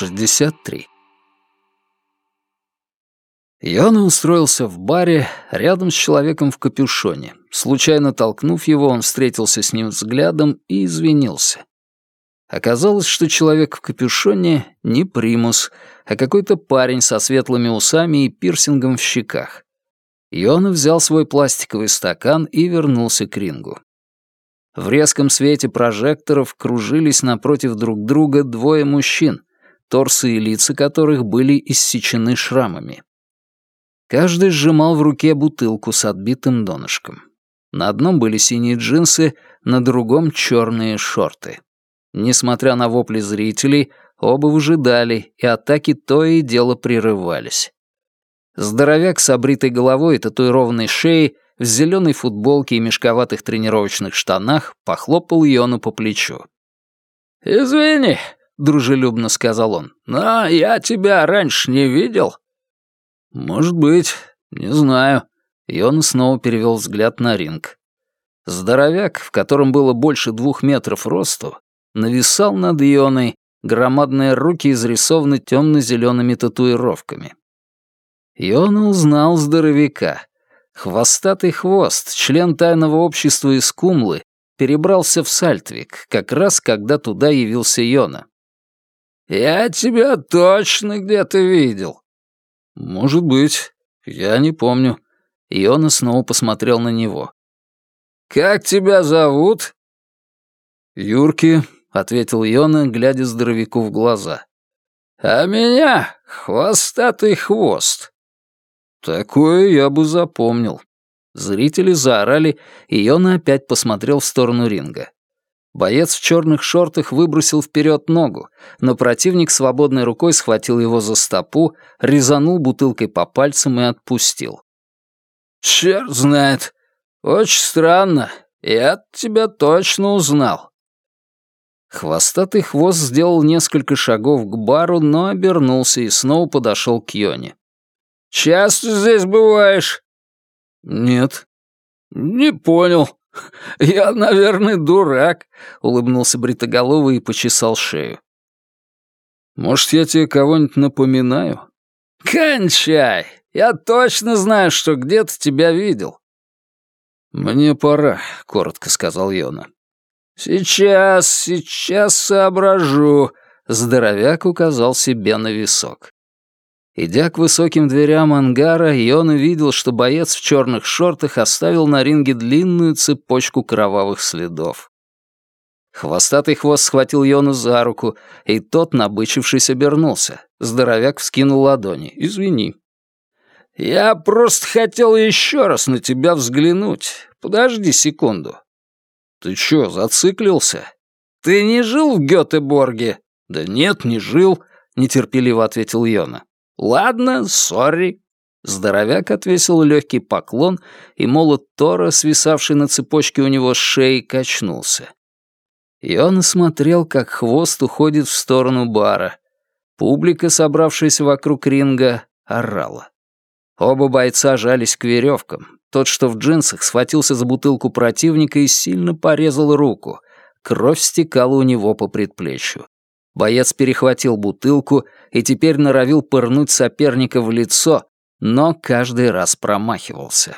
63. Йона устроился в баре рядом с человеком в капюшоне. Случайно толкнув его, он встретился с ним взглядом и извинился. Оказалось, что человек в капюшоне не примус, а какой-то парень со светлыми усами и пирсингом в щеках. Йона взял свой пластиковый стакан и вернулся к рингу. В резком свете прожекторов кружились напротив друг друга двое мужчин, торсы и лица которых были иссечены шрамами. Каждый сжимал в руке бутылку с отбитым донышком. На одном были синие джинсы, на другом — черные шорты. Несмотря на вопли зрителей, оба выжидали, и атаки то и дело прерывались. Здоровяк с обритой головой и татуированной шеей в зеленой футболке и мешковатых тренировочных штанах похлопал Йону по плечу. «Извини», — дружелюбно сказал он, — «но я тебя раньше не видел». «Может быть, не знаю». Йона снова перевел взгляд на ринг. Здоровяк, в котором было больше двух метров росту, нависал над Йоной, громадные руки изрисованы темно-зелеными татуировками. Йона узнал здоровяка. Хвостатый хвост, член тайного общества из Кумлы, перебрался в Сальтвик, как раз когда туда явился Йона. «Я тебя точно где-то видел», «Может быть. Я не помню». Иона снова посмотрел на него. «Как тебя зовут?» «Юрки», — ответил Иона, глядя здоровяку в глаза. «А меня — хвостатый хвост». «Такое я бы запомнил». Зрители заорали, и Иона опять посмотрел в сторону ринга. Боец в черных шортах выбросил вперед ногу, но противник свободной рукой схватил его за стопу, резанул бутылкой по пальцам и отпустил. «Черт знает. Очень странно. Я тебя точно узнал». Хвостатый хвост сделал несколько шагов к бару, но обернулся и снова подошел к Йоне. «Часто здесь бываешь?» «Нет». «Не понял. «Я, наверное, дурак», — улыбнулся Бритоголовый и почесал шею. «Может, я тебе кого-нибудь напоминаю?» «Кончай! Я точно знаю, что где-то тебя видел». «Мне пора», — коротко сказал Йона. «Сейчас, сейчас соображу», — здоровяк указал себе на висок. Идя к высоким дверям ангара, Йон увидел, что боец в черных шортах оставил на ринге длинную цепочку кровавых следов. Хвостатый хвост схватил Йону за руку, и тот, набычившись, обернулся. Здоровяк вскинул ладони. «Извини». «Я просто хотел еще раз на тебя взглянуть. Подожди секунду». «Ты чё, зациклился?» «Ты не жил в Гётеборге?» «Да нет, не жил», — нетерпеливо ответил Йона. «Ладно, сори». Здоровяк отвесил легкий поклон, и молот Тора, свисавший на цепочке у него с шеи, качнулся. И он смотрел, как хвост уходит в сторону бара. Публика, собравшаяся вокруг ринга, орала. Оба бойца жались к веревкам. Тот, что в джинсах, схватился за бутылку противника и сильно порезал руку. Кровь стекала у него по предплечью. Боец перехватил бутылку и теперь норовил пырнуть соперника в лицо, но каждый раз промахивался.